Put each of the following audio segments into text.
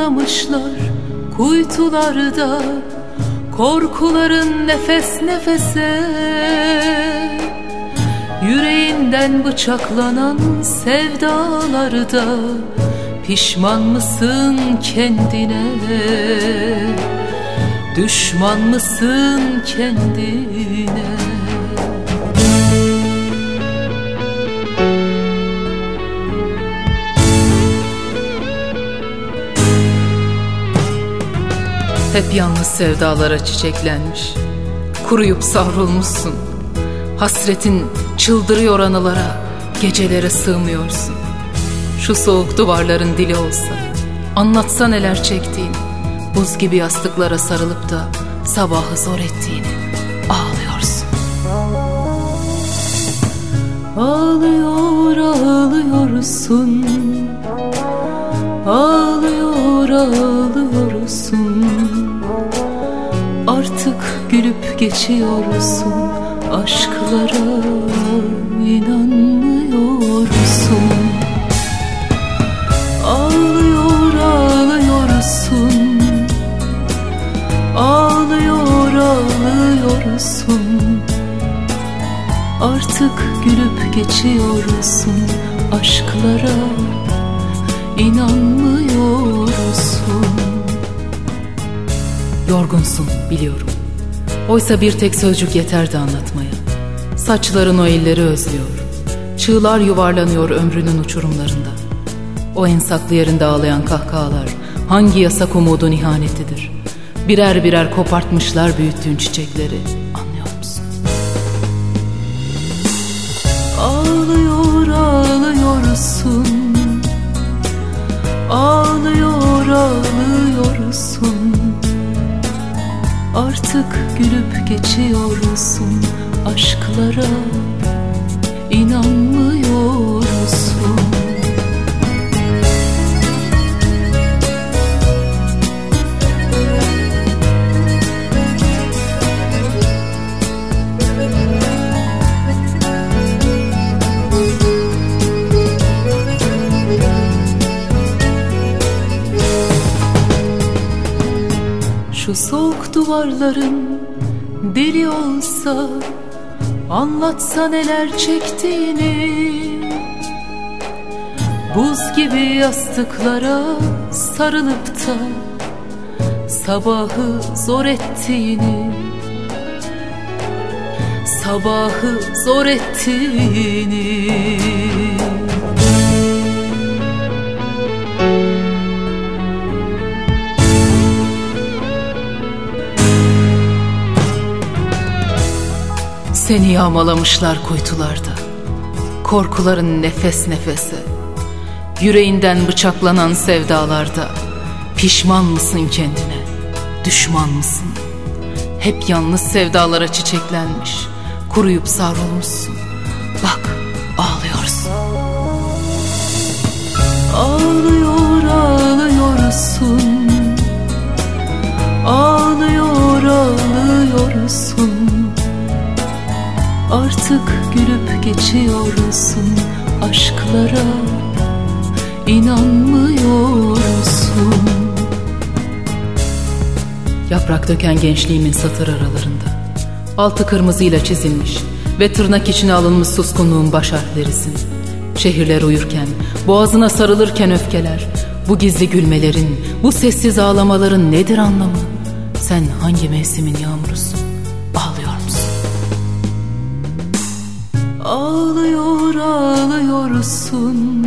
Yuvarlamışlar kuytularda Korkuların nefes nefese. Yüreğinden bıçaklanan sevdalarda Pişman mısın kendine? Düşman mısın kendine Hep yalnız sevdalara çiçeklenmiş Kuruyup savrulmuşsun. Hasretin çıldırıyor anılara Gecelere sığmıyorsun. Şu soğuk duvarların dili olsa Anlatsa neler çektiğini Buz gibi yastıklara sarılıp da Sabahı zor ettiğini Ağlıyorsun. Ağlıyor ağlıyorsun ağlıyorsun. Artık gülüp geçiyorsun Aşklara inanmıyorsun. Ağlıyor ağlıyorsun. Ağlıyor ağlıyorsun. Artık gülüp geçiyorsun Aşklara inanmıyorsun Yorgunsun biliyorum. Oysa bir tek sözcük yeterdi anlatmaya. Saçların o elleri özlüyor. Çığlar yuvarlanıyor ömrünün uçurumlarında. O en saklı yerinde ağlayan kahkahalar Hangi yasak umudun ihanetidir? Birer birer kopartmışlar büyüttüğün çiçekleri Anlıyor musun? Ağlıyor ağlıyorsun. Ağlıyor ağlıyorsun Artık gülüp geçiyorsun Aşklara? İnanmıyorsun soğuk duvarların deli olsa Anlatsa neler çektiğini. Buz gibi yastıklara sarılıp da Sabahı zor ettiğini Sabahı zor ettiğini Seni yağmalamışlar kuytularda. Korkuların nefes nefese. Yüreğinden bıçaklanan sevdalarda. Pişman mısın kendine? Düşman mısın? Hep yalnız sevdalara çiçeklenmiş Kuruyup savrulmuşsun. Bak ağlıyorsun Artık gülüp geçiyorsun aşklara inanmıyorsun Yaprak döken gençliğimin satır aralarında Altı kırmızıyla çizilmiş ve tırnak içine alınmış suskunluğun baş harflerisin Şehirler uyurken, boğazına sarılırken öfkeler Bu gizli gülmelerin, bu sessiz ağlamaların nedir anlamı? Sen hangi mevsimin yağmurusun? Ağlıyor ağlıyorsun.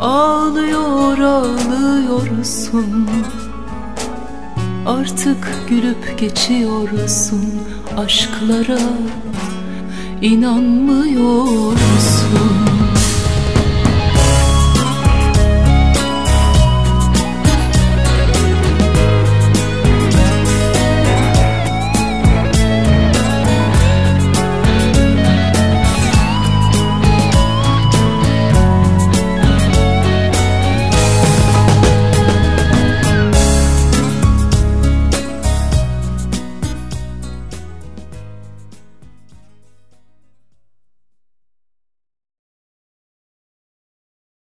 Ağlıyor ağlıyorsun. Artık gülüp geçiyorsun aşklara. İnanmıyorsun